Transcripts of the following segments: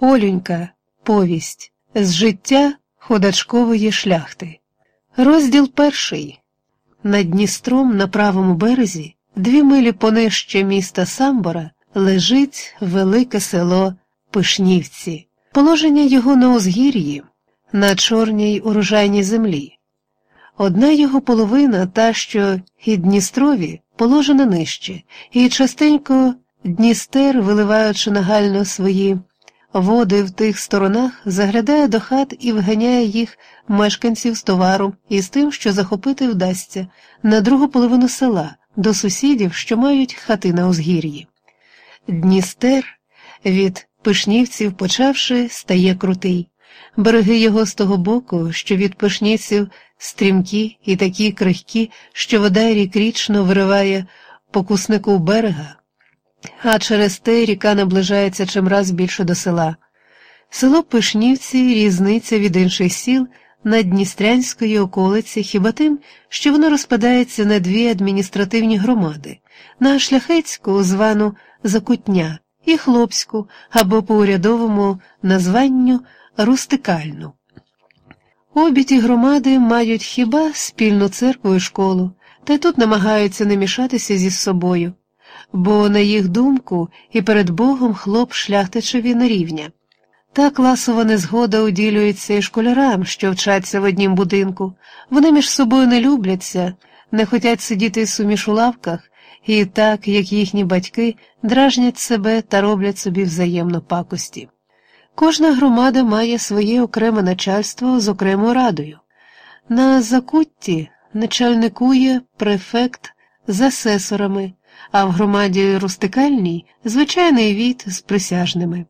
Олюнька, повість з життя ходачкової шляхти. Розділ перший. Над Дністром на правому березі, дві милі понижче міста Самбора, лежить велике село Пишнівці, положення його на узгір'ї, на чорній урожайній землі. Одна його половина, та, що і Дністрові, положена нижче, і частенько Дністер, виливаючи нагально свої води в тих сторонах, заглядає до хат і виганяє їх мешканців з товаром і з тим, що захопити вдасться, на другу половину села, до сусідів, що мають хати на узгір'ї. Дністер від пишнівців, почавши, стає крутий. Береги його з того боку, що від пишнівців стрімкі і такі крихкі, що вода рікрічно вириває покуснику берега а через те ріка наближається чимраз більше до села. Село Пишнівці різниця від інших сіл на Дністрянської околиці хіба тим, що воно розпадається на дві адміністративні громади, на шляхетську, звану Закутня, і хлопську або по урядовому названню рустикальну. Обі ті громади мають хіба спільну церкву і школу, та й тут намагаються не мішатися зі собою бо, на їх думку, і перед Богом хлоп шляхтичеві на рівня. Та класова незгода уділюється і школярам, що вчаться в однім будинку, вони між собою не любляться, не хотять сидіти суміш у лавках, і так, як їхні батьки, дражнять себе та роблять собі взаємно пакості. Кожна громада має своє окреме начальство з окремою радою. На закутті начальникує префект з асесорами, а в громаді рустикальній звичайний віт з присяжними.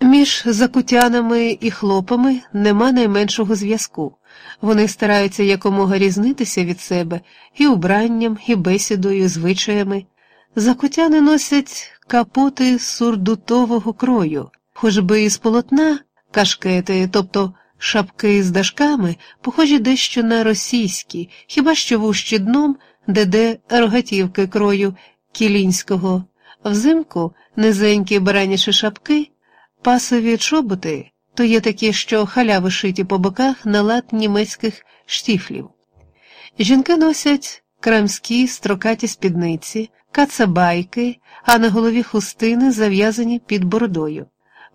Між закутянами і хлопами нема найменшого зв'язку. Вони стараються якомога різнитися від себе і убранням, і бесідою, і звичаями. Закутяни носять капоти сурдутового крою, хоч би із полотна, кашкети, тобто шапки з дашками, похожі дещо на російські, хіба що вущі дном де рогатівки крою кілінського, взимку низенькі баранячі шапки, пасові чоботи, то є такі, що халяви шиті по боках на лад німецьких штіфлів. Жінки носять крамські строкаті спідниці, кацабайки, а на голові хустини зав'язані під бородою.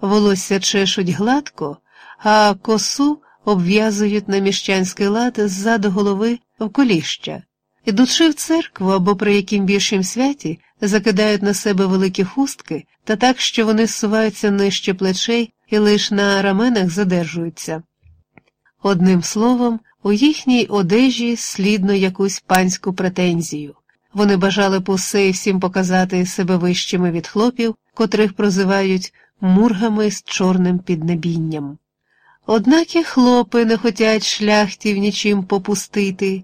Волосся чешуть гладко, а косу обв'язують на міщанський лад ззаду голови в коліща. Ідучи в церкву або при яким більшім святі, закидають на себе великі хустки та так, що вони зсуваються нижче плечей і лише на раменах задержуються. Одним словом, у їхній одежі слідно якусь панську претензію. Вони бажали усе і всім показати себе вищими від хлопів, котрих прозивають мургами з чорним піднебінням. Однак і хлопи не хотять шляхтів нічим попустити.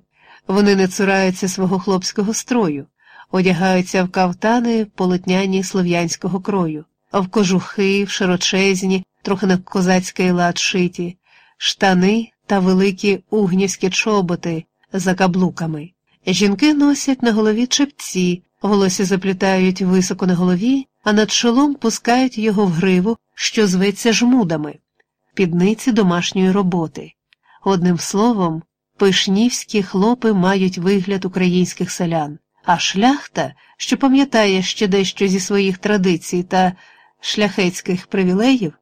Вони не цураються свого хлопського строю, одягаються в кавтани полотняні слов'янського крою, в кожухи, в широчезні, трохи на козацький лад шиті, штани та великі угнівські чоботи за каблуками. Жінки носять на голові чепці, волосся заплітають високо на голові, а над чолом пускають його в гриву, що зветься жмудами, підниці домашньої роботи. Одним словом, Пишнівські хлопи мають вигляд українських селян, а шляхта, що пам'ятає ще дещо зі своїх традицій та шляхетських привілеїв,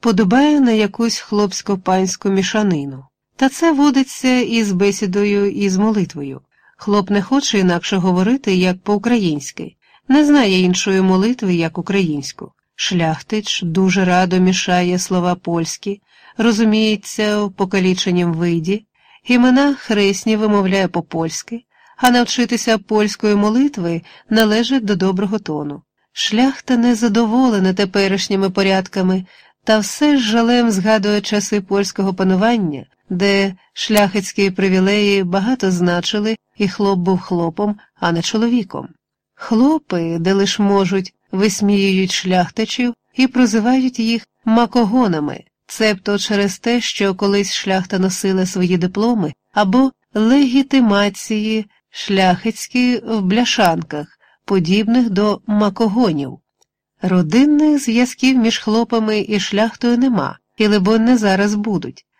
подобає на якусь хлопсько-панську мішанину. Та це водиться із бесідою і з молитвою. Хлоп не хоче інакше говорити, як по-українськи, не знає іншої молитви, як українську. Шляхтич дуже радо мішає слова польські, розуміється в покаліченім виді. Імена хресні вимовляє по-польськи, а навчитися польської молитви належить до доброго тону. Шляхта не задоволена теперішніми порядками, та все з жалем згадує часи польського панування, де шляхетські привілеї багато значили, і хлоп був хлопом, а не чоловіком. Хлопи, де лиш можуть, висміюють шляхтичів і прозивають їх макогонами цебто через те, що колись шляхта носила свої дипломи або легітимації шляхетські в бляшанках, подібних до макогонів. Родинних зв'язків між хлопами і шляхтою нема, і, либо, не зараз будуть.